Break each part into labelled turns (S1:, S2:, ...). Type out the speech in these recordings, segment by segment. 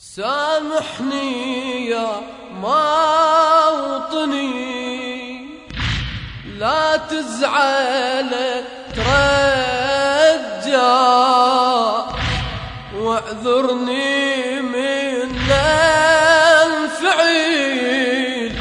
S1: سامحني يا موطني. لا تزعل ترجى. واعذرني من الفعيل.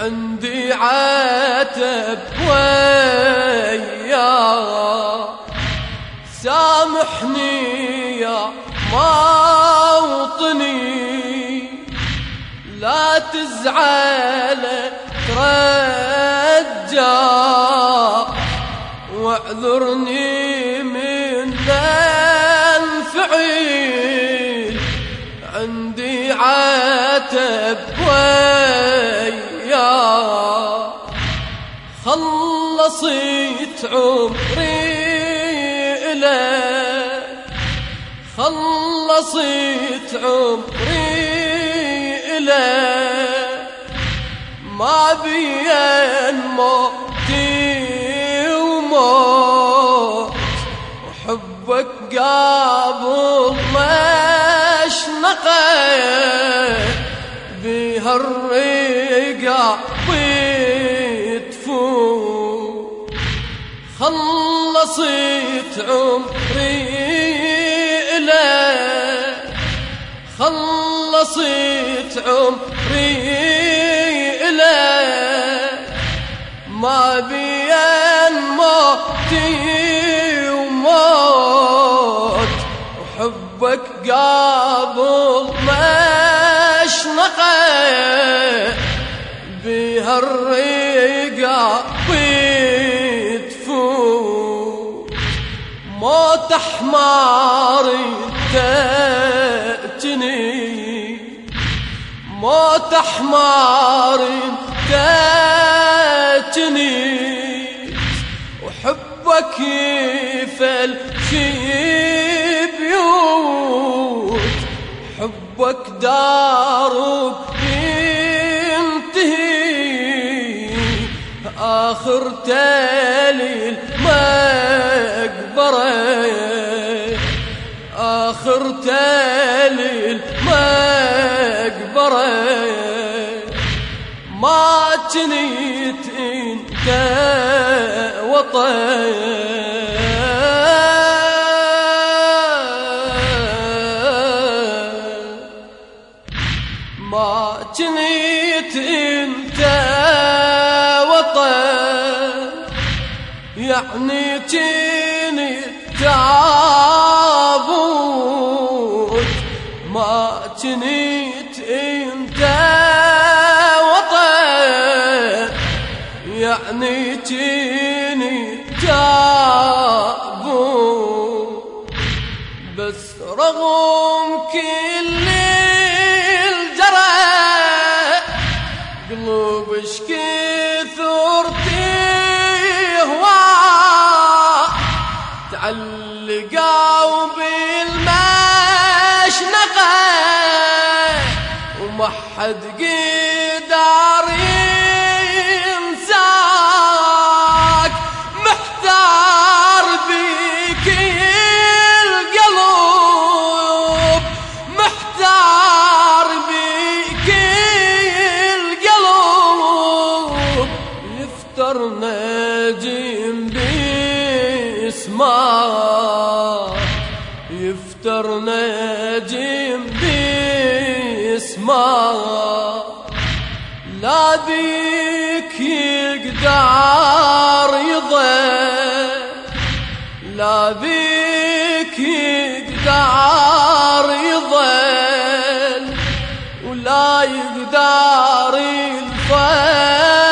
S1: عندي عتب ويا. سامحني يا موطني. لا تزعل ترجى. واعذرني من الفعيل. عندي عتب ويا. خلصيت عمري خلصت عمري إليه ما بين موتي وموت. وحبك قابل مشنقه بها بتفوت خلصت عمري خلصت عمري إليه ما بين موتي وموت. وحبك قابل مشنقه بها الرقا بتفوت موت حماري موت حمار تأتني وحبك يفل في بيوت حبك دارك ينتهي آخر تالي المقبرة آخر تالي المقبرة ما جنيت إنت وطن ما جنيت إنت وطن يعني جنيت تابوت ما تنيت بس رغم كل الجرى قلوبش كثر تهوى تعلقوا بالمشنقة وما حد قدر باسمك يفتر نجم باسمك لا بيك يقدر يضل لا بيك يقدر يضل ولا يقدر الفرقة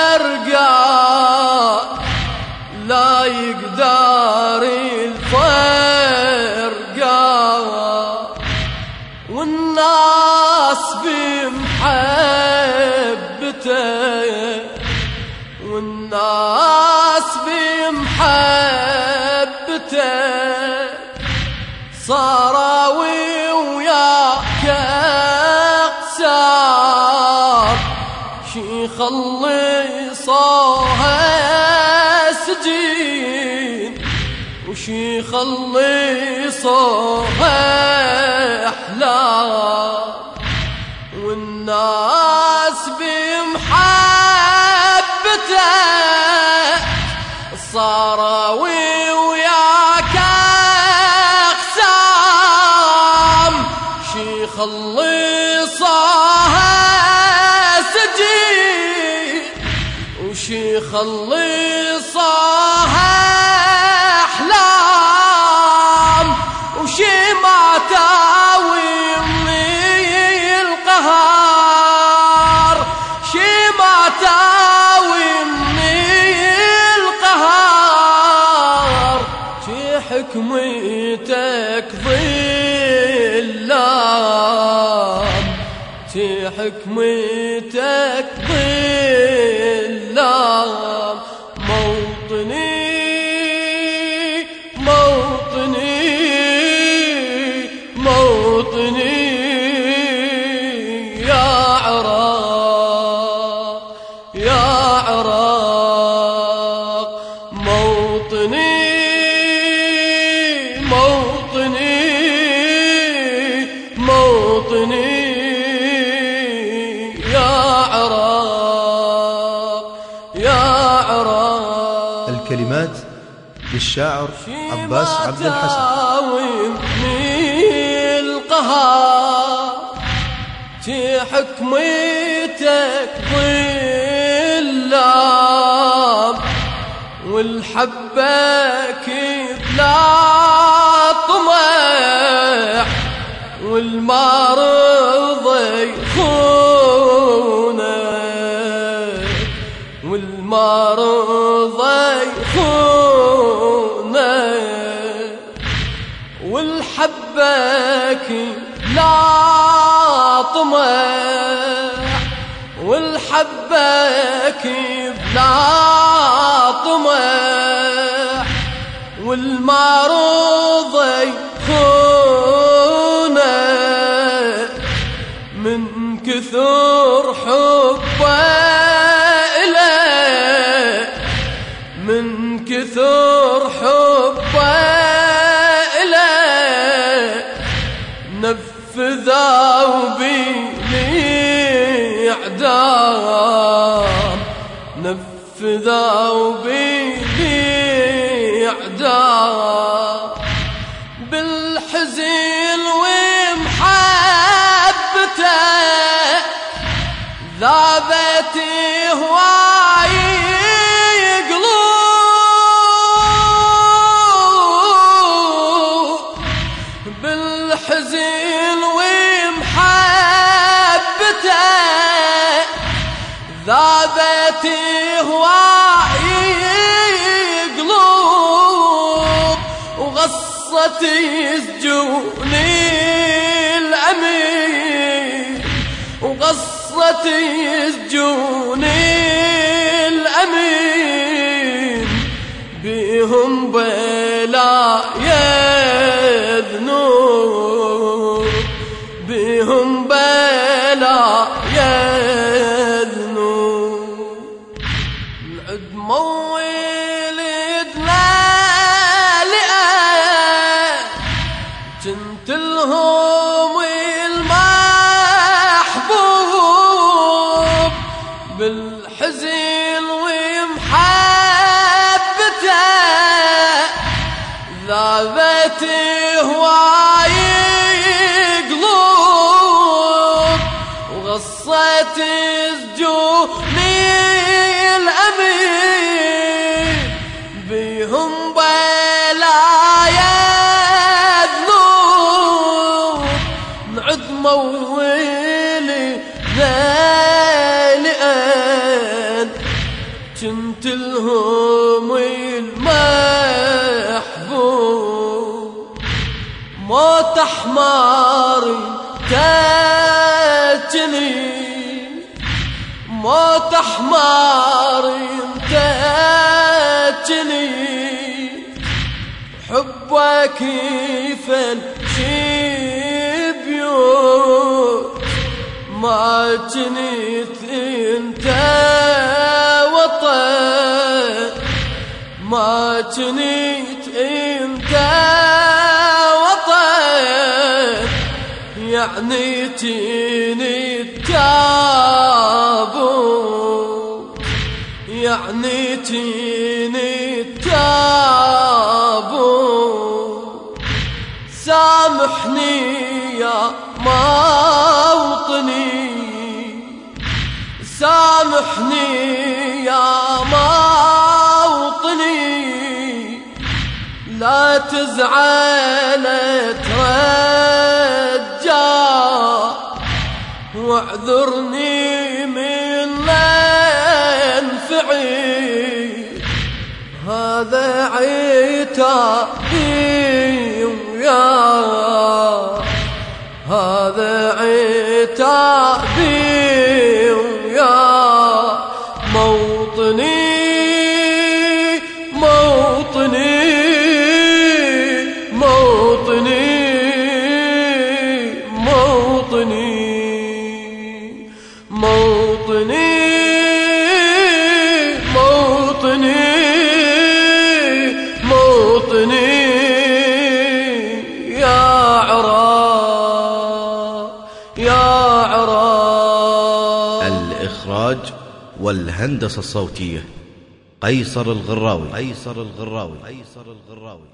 S1: وشي خلصوها احلام الناس بمحبته صاروا وياك أقسام. شيخ اللي صاها سجين وشيخ اللي ظلام شي حكمتك ظلام
S2: للشاعر عباس عبد الحسن.
S1: القهار تي حكمتك ظلام والحبة كيف لا طمع والمرض يخونك والمرض والحبك لا طمع والحبك لا طمع والمرض يخونك من كثر نفذوا بي إعدام نفذوا بي إعدام بالحزن ذابت هواي قلوب وغصت سجوني الأمين وغصت سجوني ذابت هواي قلوب وغصت سجوني الأمين بهم بلايا ذنوب نعد مولي ذالئان كنت لهم موت حماري تاجني موت حماري تاجني حبك يفل بيوت ما جنيت انت وطن ما جنيت انت يعني تيني التابوت يعني سامحني يا موطني. سامحني يا موطني. لا تزعل ترجع واعذرني من فعي هذا عتابي ويا هذا عتابي
S2: والهندسة الصوتية قيصر الغراوي. قيصر الغراوي. قيصر الغراوي.